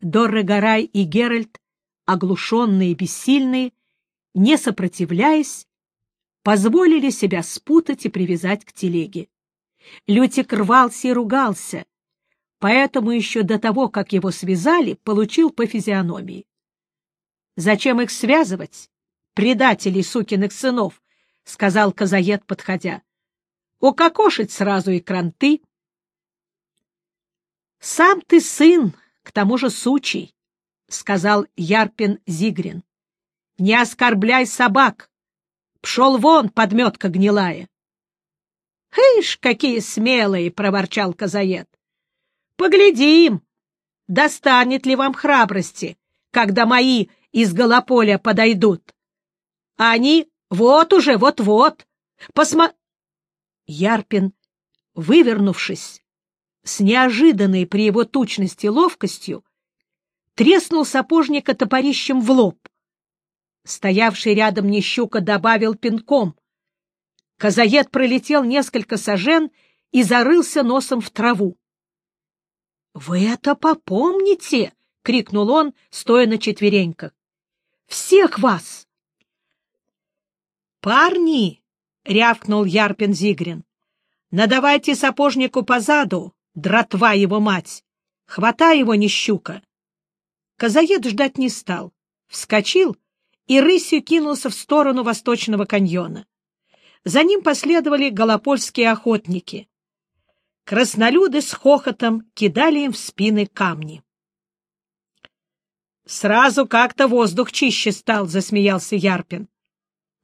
Доррегарай и Геральт, оглушенные и бессильные, не сопротивляясь, позволили себя спутать и привязать к телеге. Лютик рвался и ругался, поэтому еще до того, как его связали, получил по физиономии. «Зачем их связывать, предателей сукиных сынов?» — сказал Казаед, подходя. «Укокошить сразу и кранты». «Сам ты сын, к тому же сучий», — сказал Ярпин Зигрин. «Не оскорбляй собак. Пшел вон, подметка гнилая». «Ишь, какие смелые!» — проворчал Казаед. «Поглядим, достанет ли вам храбрости, когда мои из Голополя подойдут. Они вот уже, вот-вот. Посма...» Ярпин, вывернувшись, с неожиданной при его тучности ловкостью, треснул сапожника топорищем в лоб. Стоявший рядом Нещука добавил пинком. Казаед пролетел несколько сажен и зарылся носом в траву. — Вы это попомните! — крикнул он, стоя на четвереньках. — Всех вас! — Парни! — рявкнул Ярпин Зигрин. — Надавайте сапожнику по заду, дратва его мать! Хватай его, нищука! Казаед ждать не стал, вскочил и рысью кинулся в сторону восточного каньона. За ним последовали голопольские охотники. Краснолюды с хохотом кидали им в спины камни. «Сразу как-то воздух чище стал», — засмеялся Ярпин.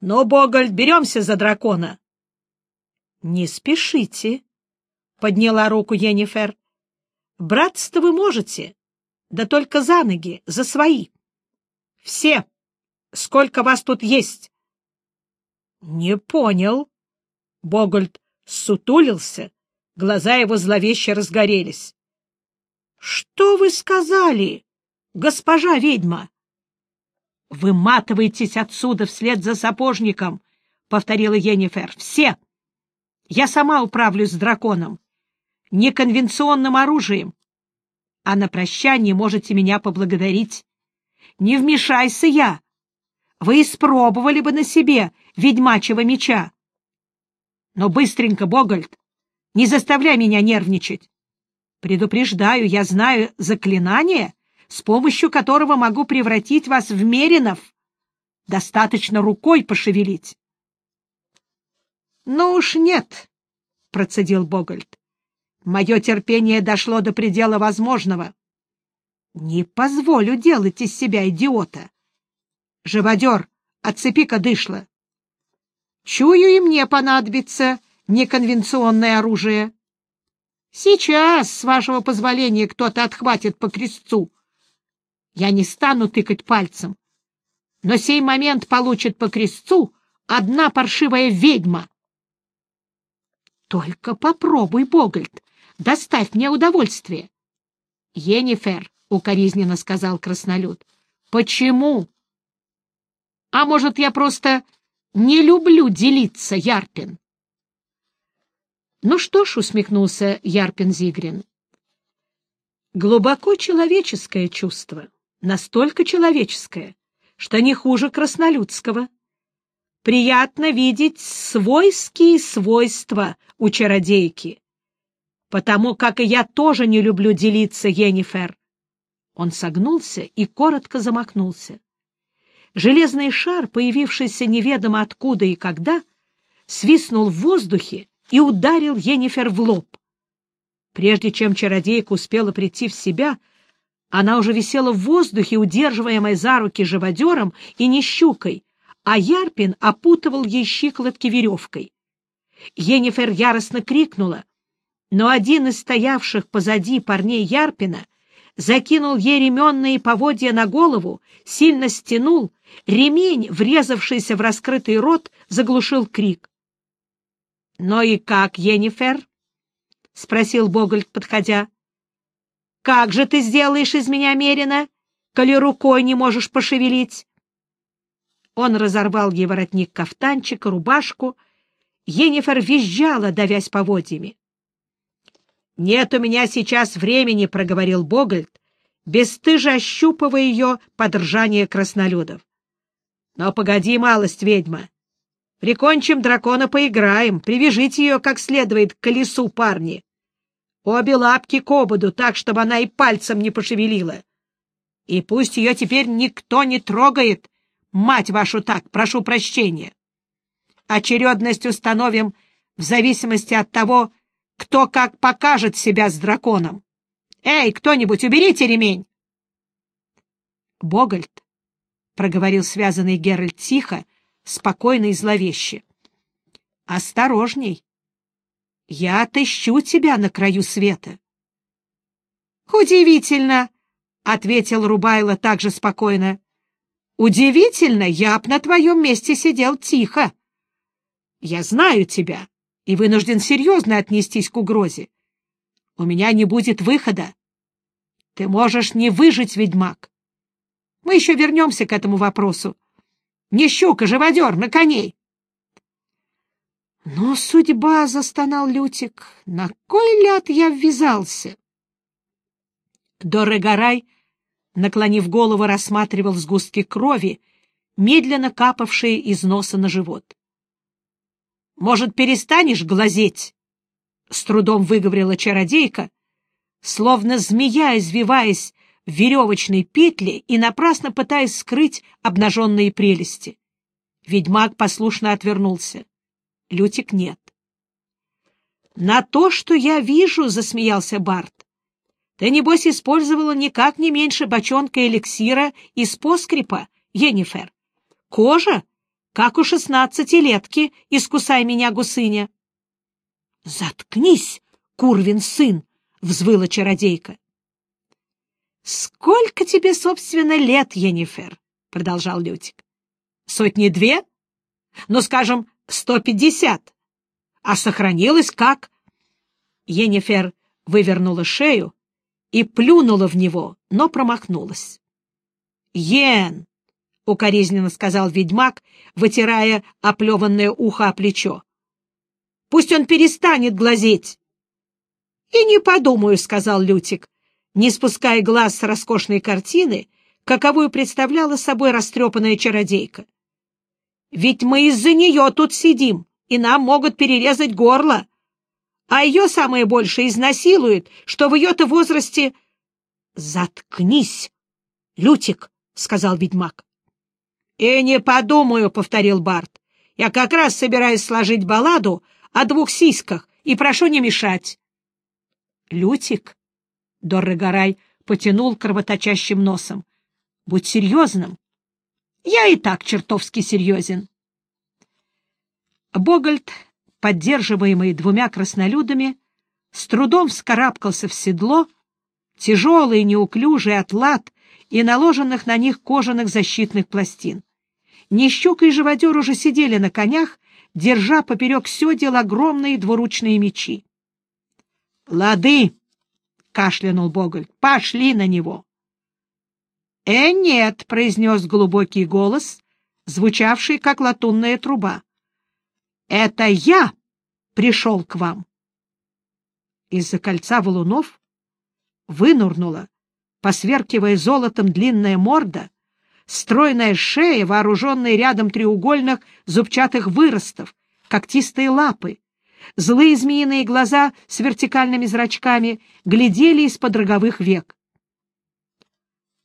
«Ну, Боголь, беремся за дракона». «Не спешите», — подняла руку Енифер. «Братство вы можете, да только за ноги, за свои. Все. Сколько вас тут есть?» Не понял. Богольд сутулился, глаза его зловеще разгорелись. — Что вы сказали, госпожа ведьма? — Выматывайтесь отсюда вслед за сапожником, — повторила Енифер. — Все! Я сама управлюсь с драконом. Неконвенционным оружием. А на прощание можете меня поблагодарить. Не вмешайся я. Вы испробовали бы на себе ведьмачьего меча. Но быстренько, Богольд, не заставляй меня нервничать. Предупреждаю, я знаю заклинание, с помощью которого могу превратить вас в меринов. Достаточно рукой пошевелить. — Ну уж нет, — процедил Богольд. — Мое терпение дошло до предела возможного. Не позволю делать из себя идиота. Живодер, отцепи-ка дышло. Чую, и мне понадобится неконвенционное оружие. Сейчас, с вашего позволения, кто-то отхватит по крестцу. Я не стану тыкать пальцем, но сей момент получит по крестцу одна паршивая ведьма. Только попробуй, Богольд, доставь мне удовольствие. Енифер, — укоризненно сказал краснолюд, — почему? А может, я просто не люблю делиться, Ярпин. Ну что ж, усмехнулся Ярпин Зигрин. Глубоко человеческое чувство, настолько человеческое, что не хуже краснолюдского. Приятно видеть свойские свойства у чародейки, потому как и я тоже не люблю делиться, Енифер. Он согнулся и коротко замахнулся. Железный шар, появившийся неведомо откуда и когда, свистнул в воздухе и ударил Енифер в лоб. Прежде чем чародейка успела прийти в себя, она уже висела в воздухе, удерживаемая за руки живодером и нещукой, а Ярпин опутывал ей щиколотки веревкой. Енифер яростно крикнула, но один из стоявших позади парней Ярпина закинул ей ременные поводья на голову, сильно стянул, ремень, врезавшийся в раскрытый рот, заглушил крик. — Но и как, Енифер? — спросил Богольд, подходя. — Как же ты сделаешь из меня мерина, коли рукой не можешь пошевелить? Он разорвал ей воротник кафтанчика, рубашку. Енифер визжала, давясь поводьями. — Нет у меня сейчас времени, — проговорил Богольд, бесстыже ощупывая ее под ржание краснолюдов. — Но погоди, малость, ведьма. Прикончим дракона, поиграем, привяжите ее как следует к колесу, парни. Обе лапки к ободу, так, чтобы она и пальцем не пошевелила. И пусть ее теперь никто не трогает, мать вашу так, прошу прощения. Очередность установим в зависимости от того, кто как покажет себя с драконом. Эй, кто-нибудь, уберите ремень! Богольд, — проговорил связанный Геральт тихо, спокойно и зловеще. — Осторожней! Я отыщу тебя на краю света. — Удивительно! — ответил Рубайло также спокойно. — Удивительно! Я б на твоем месте сидел тихо. Я знаю тебя и вынужден серьезно отнестись к угрозе. У меня не будет выхода. Ты можешь не выжить, ведьмак. Мы еще вернемся к этому вопросу. Не щука, живодер, на коней. Но судьба, — застонал Лютик, — на кой ляд я ввязался? Дорогорай, наклонив голову, рассматривал сгустки крови, медленно капавшие из носа на живот. — Может, перестанешь глазеть? — с трудом выговорила чародейка, словно змея, извиваясь в веревочной петле и напрасно пытаясь скрыть обнаженные прелести. Ведьмак послушно отвернулся. Лютик нет. «На то, что я вижу», — засмеялся Барт. «Ты, небось, использовала никак не меньше бочонка эликсира из поскрипа, Енифер. Кожа, как у шестнадцатилетки, искусай меня, гусыня». «Заткнись, Курвин сын!» — взвыла чародейка. «Сколько тебе, собственно, лет, Енифер?» — продолжал Лютик. «Сотни две? Ну, скажем, сто пятьдесят. А сохранилось как? Енифер вывернула шею и плюнула в него, но промахнулась. «Йен!» — укоризненно сказал ведьмак, вытирая оплеванное ухо о плечо. «Пусть он перестанет глазеть!» «И не подумаю», — сказал Лютик, не спуская глаз с роскошной картины, каковую представляла собой растрепанная чародейка. Ведь мы из-за нее тут сидим, и нам могут перерезать горло. А ее самое большее изнасилует, что в ее-то возрасте... — Заткнись, Лютик, — сказал ведьмак. — И не подумаю, — повторил Барт. — Я как раз собираюсь сложить балладу о двух сиськах и прошу не мешать. — Лютик, — Доррегорай потянул кровоточащим носом, — будь серьезным. Я и так чертовски серьезен. Богольд, поддерживаемый двумя краснолюдами, с трудом вскарабкался в седло, тяжелый неуклюжий атлат и наложенных на них кожаных защитных пластин. Нещука и живодер уже сидели на конях, держа поперек седел огромные двуручные мечи. — Лады! — кашлянул Богольд. — Пошли на него! «Э, нет», — произнес глубокий голос, звучавший, как латунная труба. «Это я пришел к вам». Из-за кольца валунов вынурнула, посверкивая золотом длинная морда, стройная шея, вооруженная рядом треугольных зубчатых выростов, когтистые лапы, злые змеиные глаза с вертикальными зрачками глядели из-под роговых век.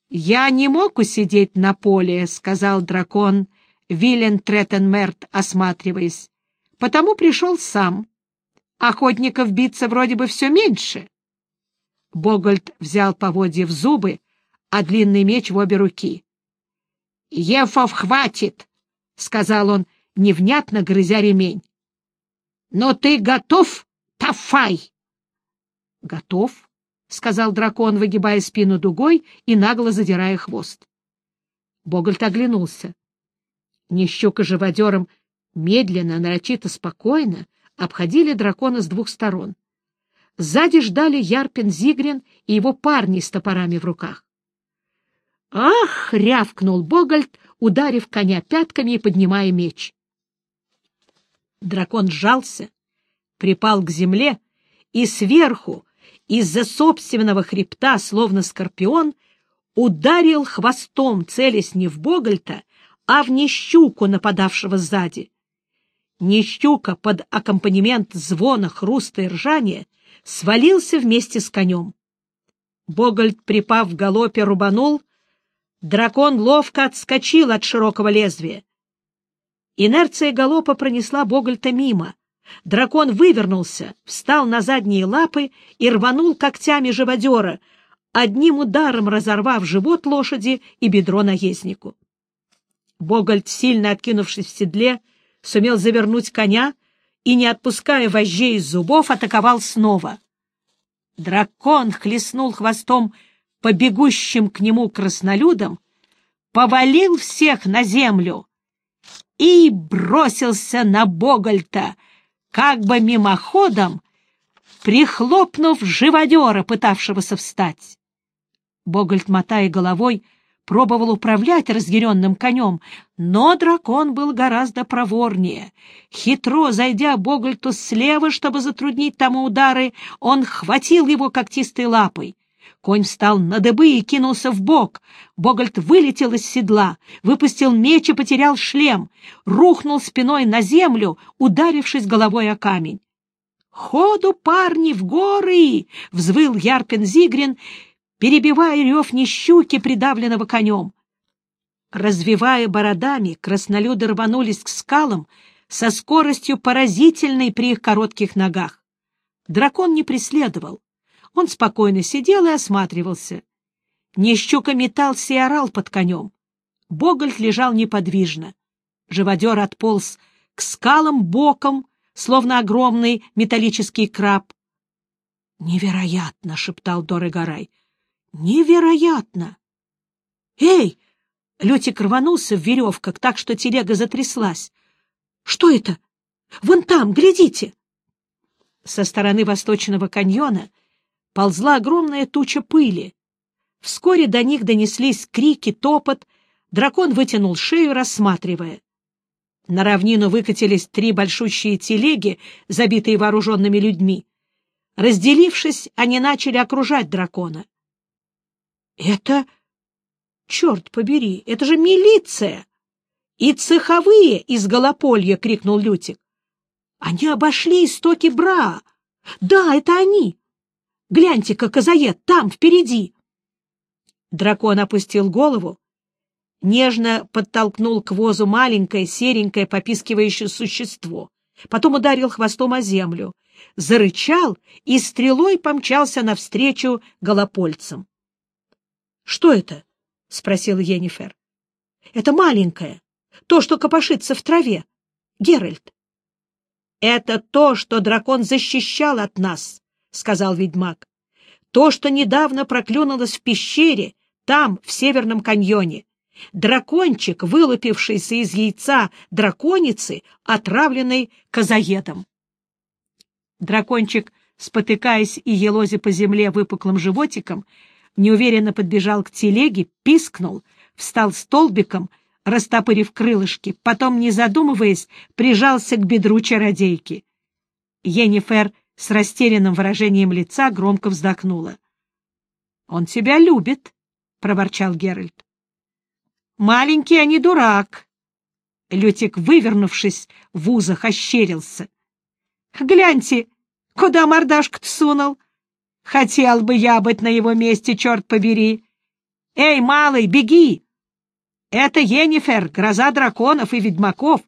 «Я не мог усидеть на поле», — сказал дракон Вилен Треттенмерт, осматриваясь, — «потому пришел сам. Охотников биться вроде бы все меньше». Богольд взял поводья в зубы, а длинный меч в обе руки. «Ефов, хватит!» — сказал он, невнятно грызя ремень. «Но ты готов, Тафай?» «Готов», — сказал дракон, выгибая спину дугой и нагло задирая хвост. Богольд оглянулся. Нещука живодером медленно, нарочито спокойно обходили дракона с двух сторон. Сзади ждали Ярпин Зигрин и его парни с топорами в руках. «Ах!» — рявкнул Богольд, ударив коня пятками и поднимая меч. Дракон сжался, припал к земле и сверху, из-за собственного хребта, словно скорпион, ударил хвостом, целясь не в Богольта, а в Нищуку, нападавшего сзади. Нищука под аккомпанемент звона, хруста и ржания свалился вместе с конем. Богольд, припав в галопе, рубанул. Дракон ловко отскочил от широкого лезвия. Инерция галопа пронесла Богольта мимо. Дракон вывернулся, встал на задние лапы и рванул когтями живодера, одним ударом разорвав живот лошади и бедро наезднику. Богольд, сильно откинувшись в седле, сумел завернуть коня и, не отпуская вожжей из зубов, атаковал снова. Дракон хлестнул хвостом по бегущим к нему краснолюдам, повалил всех на землю и бросился на Богольта, как бы мимоходом, прихлопнув живодера, пытавшегося встать. Богольд, мотая головой, пробовал управлять разъяренным конем, но дракон был гораздо проворнее. Хитро зайдя Богольту слева, чтобы затруднить тому удары, он хватил его когтистой лапой. Конь встал на дыбы и кинулся в бок. Богольд вылетел из седла, выпустил меч и потерял шлем, рухнул спиной на землю, ударившись головой о камень. «Ходу, парни, в горы!» — взвыл Ярпин Зигрин, перебивая рев нещуки, придавленного конем. Развивая бородами, краснолюды рванулись к скалам со скоростью поразительной при их коротких ногах. Дракон не преследовал. Он спокойно сидел и осматривался. Нещука метался и орал под конем. Богольд лежал неподвижно. Живодер отполз к скалам боком, словно огромный металлический краб. «Невероятно!» — шептал Дорогорай. «Невероятно!» «Эй!» — Лютик рванулся в веревках так, что телега затряслась. «Что это? Вон там, глядите!» Со стороны восточного каньона ползла огромная туча пыли. Вскоре до них донеслись крики, топот. Дракон вытянул шею, рассматривая. На равнину выкатились три большущие телеги, забитые вооруженными людьми. Разделившись, они начали окружать дракона. — Это... Черт побери, это же милиция! И цеховые из Голополья! — крикнул Лютик. — Они обошли истоки Бра. Да, это они. Гляньте-ка, Казаед, там, впереди. Дракон опустил голову, нежно подтолкнул к возу маленькое, серенькое, попискивающее существо, потом ударил хвостом о землю, зарычал и стрелой помчался навстречу голопольцам. — Что это? — спросил Енифер. — Это маленькое, то, что копошится в траве. Геральт. — Это то, что дракон защищал от нас, — сказал ведьмак. — То, что недавно проклюнулось в пещере, там, в Северном каньоне. Дракончик, вылупившийся из яйца драконицы, отравленный козаедом. Дракончик, спотыкаясь и елозя по земле выпуклым животиком, неуверенно подбежал к телеге, пискнул, встал столбиком, растопырив крылышки, потом, не задумываясь, прижался к бедру чародейки. Енифер с растерянным выражением лица громко вздохнула. — Он тебя любит, — проворчал Геральт. — Маленький, а не дурак. Лютик, вывернувшись в узах, ощерился. — Гляньте, куда мордашку-то сунул. Хотел бы я быть на его месте, черт побери. Эй, малый, беги! Это Енифер, гроза драконов и ведьмаков.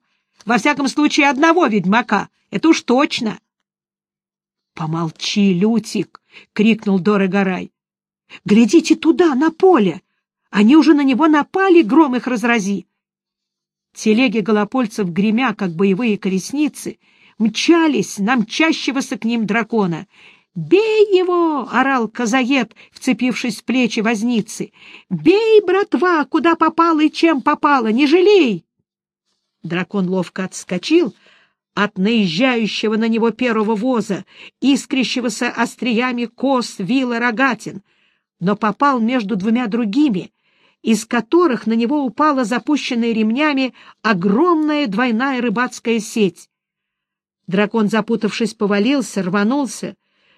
Во всяком случае, одного ведьмака. Это уж точно. — Помолчи, Лютик! — крикнул Дорогорай. — Глядите туда, на поле! Они уже на него напали, гром их разрази! Телеги голопольцев, гремя, как боевые колесницы, мчались на мчащегося к ним дракона. «Бей его!» — орал Казаед, вцепившись в плечи возницы. «Бей, братва, куда попало и чем попало! Не жалей!» Дракон ловко отскочил, от наезжающего на него первого воза, искрящегося остриями кос, вилла, рогатин, но попал между двумя другими, из которых на него упала запущенная ремнями огромная двойная рыбацкая сеть. Дракон, запутавшись, повалился, рванулся,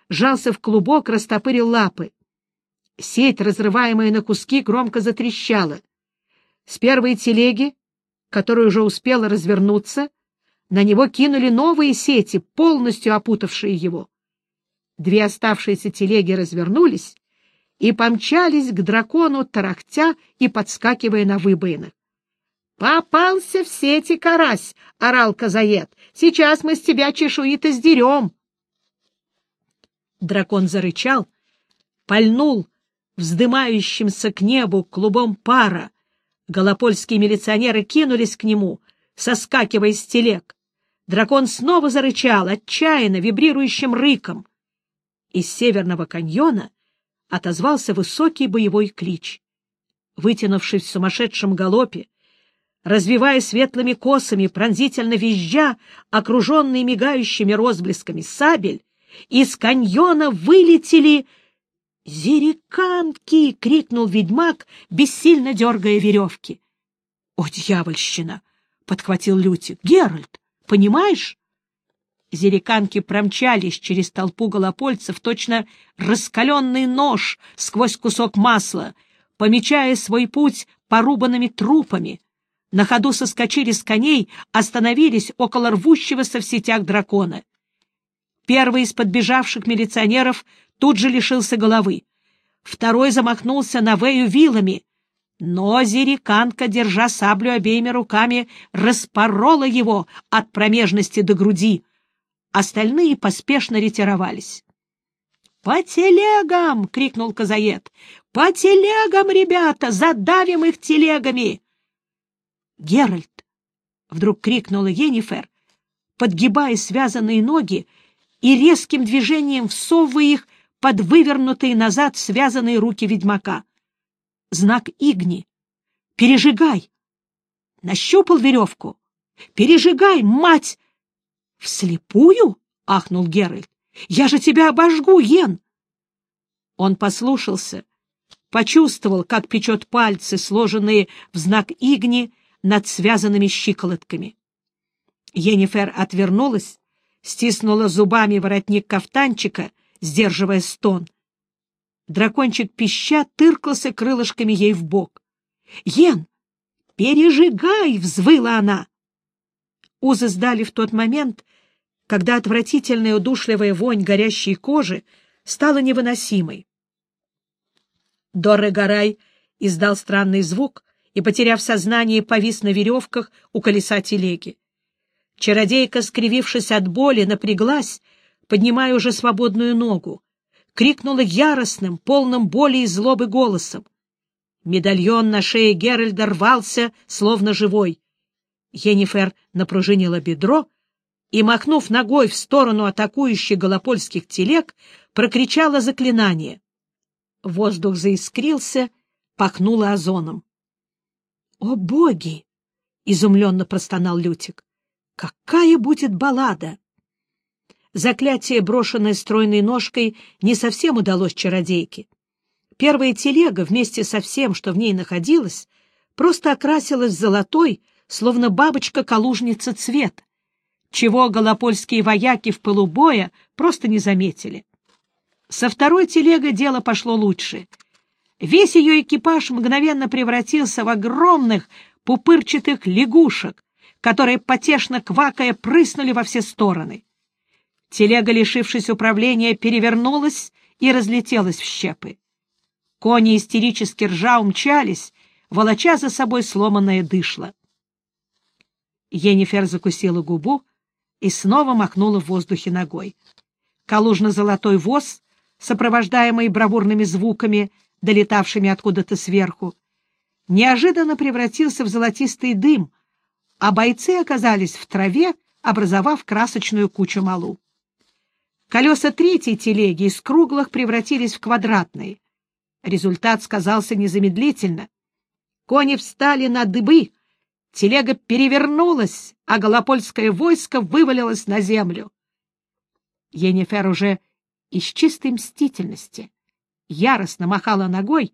жался в клубок, растопырил лапы. Сеть, разрываемая на куски, громко затрещала. С первой телеги, которая уже успела развернуться, на него кинули новые сети, полностью опутавшие его. Две оставшиеся телеги развернулись и помчались к дракону, тарахтя и подскакивая на выбоинах. «Попался в сети карась!» — орал Казаед. «Сейчас мы с тебя чешуи-то сдерем!» Дракон зарычал, пальнул вздымающимся к небу клубом пара. Голопольские милиционеры кинулись к нему, соскакивая с телег. Дракон снова зарычал, отчаянно, вибрирующим рыком. Из северного каньона отозвался высокий боевой клич. Вытянувшись в сумасшедшем галопе, развивая светлыми косами, пронзительно визжа, окруженный мигающими розблесками сабель, из каньона вылетели «Зериканки!» — крикнул ведьмак, бессильно дергая веревки. «О, дьявольщина!» — подхватил Лютик. «Геральт, понимаешь?» Зериканки промчались через толпу голопольцев, точно раскаленный нож сквозь кусок масла, помечая свой путь порубанными трупами. На ходу соскочили с коней, остановились около рвущегося в сетях дракона. Первый из подбежавших милиционеров тут же лишился головы. Второй замахнулся на Вэю вилами, но Зериканка, держа саблю обеими руками, распорола его от промежности до груди. Остальные поспешно ретировались. «По телегам!» — крикнул Казаед. «По телегам, ребята! Задавим их телегами!» «Геральт!» — вдруг крикнула Енифер, подгибая связанные ноги и резким движением всовывая их под вывернутые назад связанные руки ведьмака. Знак Игни. Пережигай! Нащупал веревку. Пережигай, мать! Вслепую? — ахнул Геральт. Я же тебя обожгу, Йен! Он послушался, почувствовал, как печет пальцы, сложенные в знак Игни над связанными щиколотками. Енифер отвернулась, стиснула зубами воротник кафтанчика, сдерживая стон. Дракончик пища тыркался крылышками ей в бок. «Йен, пережигай!» — взвыла она. Узы сдали в тот момент, когда отвратительная удушливая вонь горящей кожи стала невыносимой. Дорре Гарай издал странный звук и, потеряв сознание, повис на веревках у колеса телеги. Чародейка, скривившись от боли, напряглась, поднимая уже свободную ногу, крикнула яростным, полным боли и злобы голосом. Медальон на шее Геральда рвался, словно живой. Енифер напружинила бедро и, махнув ногой в сторону атакующих голопольских телег, прокричала заклинание. Воздух заискрился, пахнуло озоном. — О, боги! — изумленно простонал Лютик. — Какая будет баллада! Заклятие, брошенное стройной ножкой, не совсем удалось чародейке. Первая телега вместе со всем, что в ней находилось, просто окрасилась золотой, словно бабочка-калужница цвет, чего голопольские вояки в пылу боя просто не заметили. Со второй телегой дело пошло лучше. Весь ее экипаж мгновенно превратился в огромных пупырчатых лягушек, которые, потешно квакая, прыснули во все стороны. Телега, лишившись управления, перевернулась и разлетелась в щепы. Кони истерически ржа умчались, волоча за собой сломанное дышло. Енифер закусила губу и снова махнула в воздухе ногой. Калужно-золотой воз, сопровождаемый бравурными звуками, долетавшими откуда-то сверху, неожиданно превратился в золотистый дым, а бойцы оказались в траве, образовав красочную кучу малу. Колеса третьей телеги из круглых превратились в квадратные. Результат сказался незамедлительно. Кони встали на дыбы, телега перевернулась, а голопольское войско вывалилось на землю. Енифер уже из чистой мстительности яростно махала ногой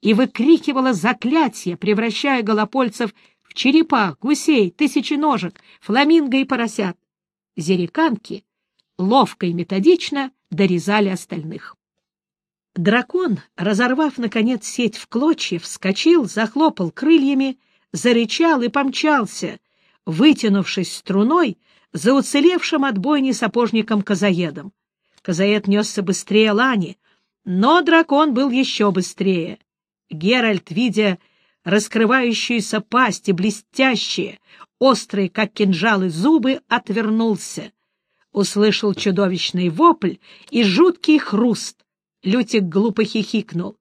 и выкрикивала заклятие, превращая голопольцев в черепах, гусей, тысячи ножек, фламинго и поросят. Зериканки ловко и методично дорезали остальных. Дракон, разорвав, наконец, сеть в клочья, вскочил, захлопал крыльями, зарычал и помчался, вытянувшись струной за уцелевшим от бойни сапожником-казаедом. Казаед несся быстрее Лани, но дракон был еще быстрее. Геральт, видя раскрывающуюся пасть и блестящие, острые, как кинжалы, зубы, отвернулся. Услышал чудовищный вопль и жуткий хруст. Лютик глупо хихикнул.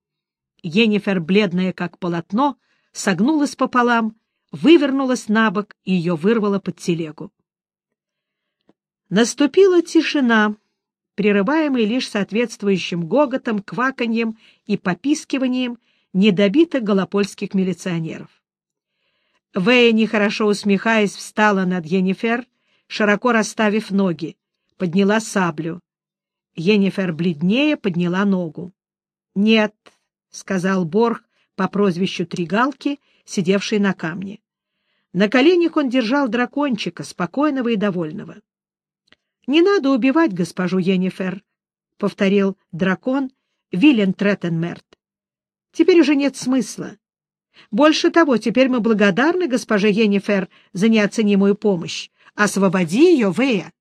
Енифер, бледная как полотно, согнулась пополам, вывернулась на бок и ее вырвало под телегу. Наступила тишина, прерываемая лишь соответствующим гоготом, кваканьем и попискиванием недобитых голопольских милиционеров. Вэя, нехорошо усмехаясь, встала над Енифер, широко расставив ноги, подняла саблю. Енифер бледнее подняла ногу. — Нет, — сказал Борг по прозвищу Тригалки, сидевший на камне. На коленях он держал дракончика, спокойного и довольного. — Не надо убивать госпожу Енифер, — повторил дракон Виллен Треттенмерт. — Теперь уже нет смысла. Больше того, теперь мы благодарны госпоже Енифер за неоценимую помощь. Освободи ее, Вея.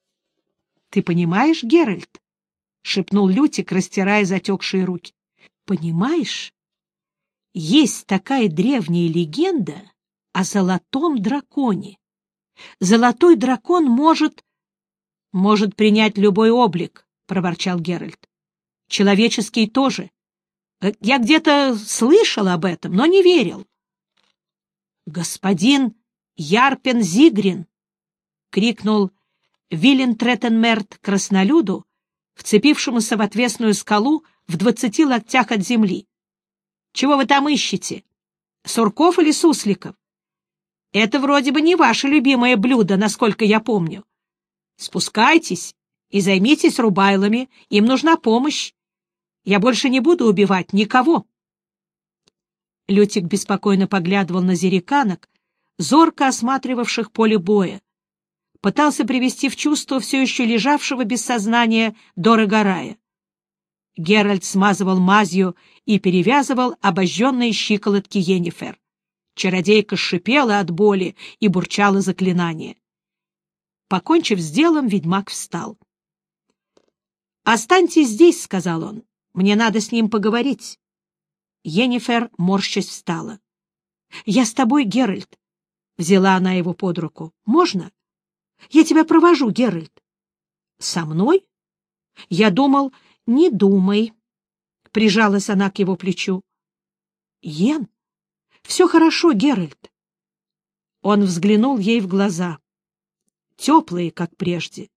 — Ты понимаешь, Геральт? — шепнул Лютик, растирая затекшие руки. — Понимаешь? Есть такая древняя легенда о золотом драконе. Золотой дракон может... — Может принять любой облик, — проворчал Геральт. — Человеческий тоже. Э, я где-то слышал об этом, но не верил. — Господин Ярпен Зигрин! — крикнул Виллен Треттенмерт краснолюду, вцепившемуся в отвесную скалу в двадцати локтях от земли. — Чего вы там ищете? Сурков или сусликов? Это вроде бы не ваше любимое блюдо, насколько я помню. Спускайтесь и займитесь рубайлами, им нужна помощь. Я больше не буду убивать никого. Лютик беспокойно поглядывал на зереканок, зорко осматривавших поле боя. Пытался привести в чувство все еще лежавшего без сознания Дорогорая. Геральт смазывал мазью и перевязывал обожженные щиколотки Енифер. Чародейка шипела от боли и бурчала заклинание. Покончив с делом, ведьмак встал. — Останьтесь здесь, — сказал он. Мне надо с ним поговорить. Енифер, морщась, встала. — Я с тобой, Геральт. Взяла она его под руку. — Можно? Я тебя провожу, Геральт. — Со мной? Я думал, не думай. Прижалась она к его плечу. — Йен, все хорошо, Геральт. Он взглянул ей в глаза. Теплые, как прежде.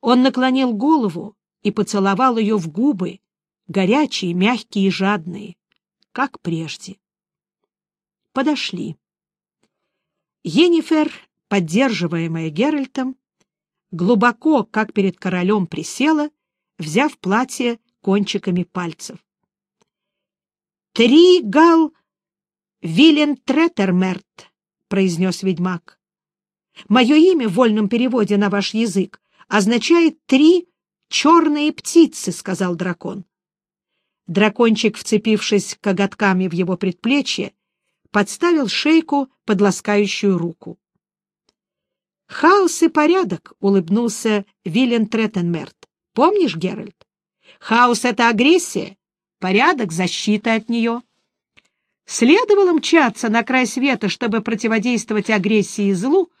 Он наклонил голову и поцеловал ее в губы, горячие, мягкие и жадные, как прежде. Подошли. Енифер, поддерживаемая Геральтом, глубоко, как перед королем, присела, взяв платье кончиками пальцев. «Три гал Вилен Третермерт», — произнес ведьмак. «Мое имя в вольном переводе на ваш язык означает «три черные птицы», — сказал дракон. Дракончик, вцепившись коготками в его предплечье, подставил шейку под ласкающую руку. «Хаос и порядок», — улыбнулся Виллен Треттенмерт. «Помнишь, Геральт? Хаос — это агрессия, порядок — защита от нее. Следовало мчаться на край света, чтобы противодействовать агрессии и злу.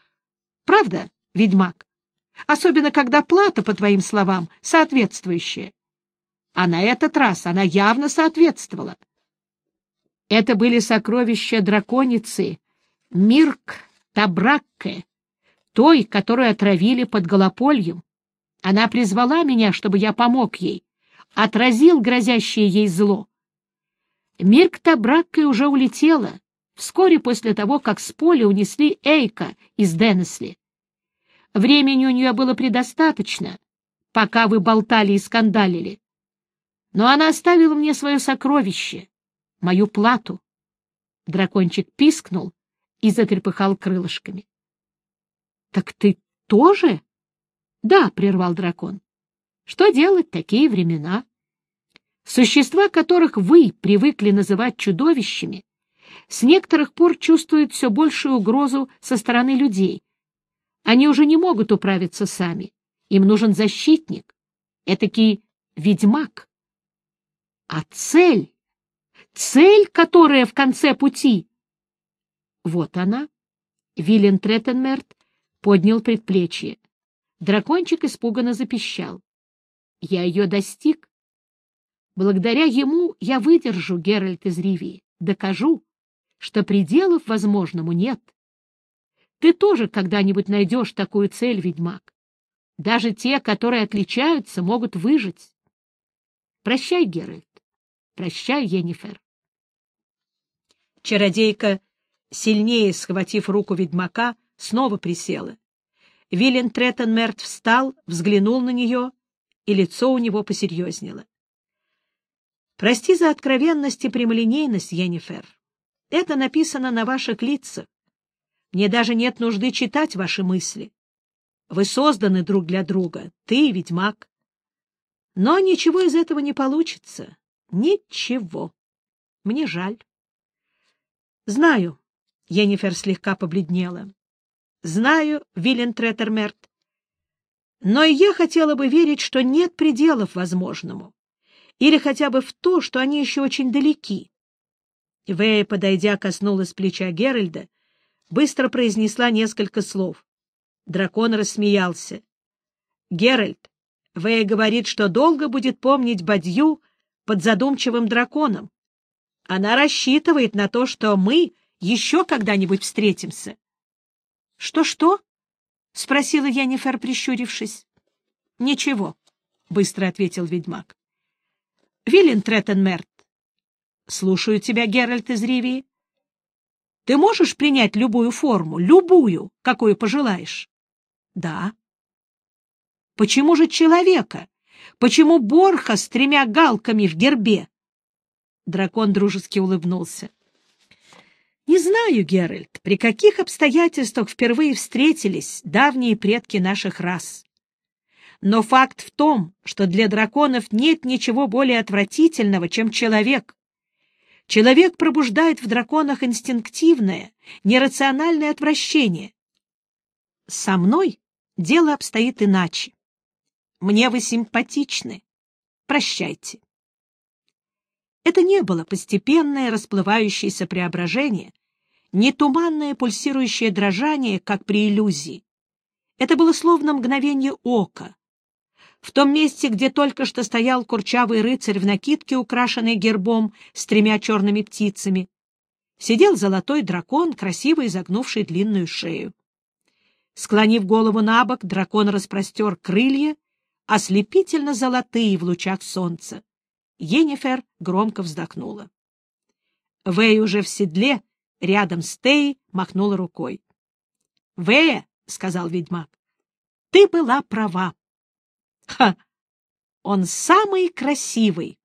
Правда, ведьмак? Особенно, когда плата, по твоим словам, соответствующая а на этот раз она явно соответствовала. Это были сокровища драконицы Мирк Табракке, той, которую отравили под Голопольем. Она призвала меня, чтобы я помог ей, отразил грозящее ей зло. Мирк Табракке уже улетела, вскоре после того, как с поля унесли Эйка из Денесли. Времени у нее было предостаточно, пока вы болтали и скандалили. Но она оставила мне свое сокровище, мою плату. Дракончик пискнул и затрепыхал крылышками. — Так ты тоже? — Да, — прервал дракон. — Что делать такие времена? Существа, которых вы привыкли называть чудовищами, с некоторых пор чувствуют все большую угрозу со стороны людей. Они уже не могут управиться сами. Им нужен защитник, этакий ведьмак. А цель, цель, которая в конце пути... Вот она. Виллен Треттенмерт поднял предплечье. Дракончик испуганно запищал. Я ее достиг. Благодаря ему я выдержу, Геральт из Ривии, докажу, что пределов возможному нет. Ты тоже когда-нибудь найдешь такую цель, ведьмак. Даже те, которые отличаются, могут выжить. Прощай, Геральт. Прощай, Енифер. Чародейка, сильнее схватив руку ведьмака, снова присела. Виллен Треттенмерт встал, взглянул на нее, и лицо у него посерьезнело. — Прости за откровенность и прямолинейность, Енифер. Это написано на ваших лицах. Мне даже нет нужды читать ваши мысли. Вы созданы друг для друга, ты и ведьмак. Но ничего из этого не получится. Ничего. Мне жаль. Знаю, Енифер слегка побледнела. Знаю, Виллен Треттермерт. Но и я хотела бы верить, что нет пределов возможному. Или хотя бы в то, что они еще очень далеки. Вэя, подойдя, коснулась плеча Геральда, быстро произнесла несколько слов. Дракон рассмеялся. — Геральт, Вэя говорит, что долго будет помнить Бадью под задумчивым драконом. Она рассчитывает на то, что мы еще когда-нибудь встретимся. «Что — Что-что? — спросила Янифер, прищурившись. — Ничего, — быстро ответил ведьмак. — Виллин Треттенмерт, — Слушаю тебя, Геральт из Ривии. — Ты можешь принять любую форму, любую, какую пожелаешь? — Да. — Почему же человека? Почему Борха с тремя галками в гербе? Дракон дружески улыбнулся. — Не знаю, Геральт, при каких обстоятельствах впервые встретились давние предки наших рас. Но факт в том, что для драконов нет ничего более отвратительного, чем человек, Человек пробуждает в драконах инстинктивное, нерациональное отвращение. Со мной дело обстоит иначе. Мне вы симпатичны. Прощайте. Это не было постепенное расплывающееся преображение, не туманное пульсирующее дрожание, как при иллюзии. Это было словно мгновение ока, в том месте, где только что стоял курчавый рыцарь в накидке, украшенной гербом с тремя черными птицами, сидел золотой дракон, красиво изогнувший длинную шею. Склонив голову на бок, дракон распростер крылья, ослепительно золотые в лучах солнца. Енифер громко вздохнула. Вэй уже в седле, рядом с Тей, махнула рукой. — Вэя, — сказал ведьмак, — ты была права. Ха! Он самый красивый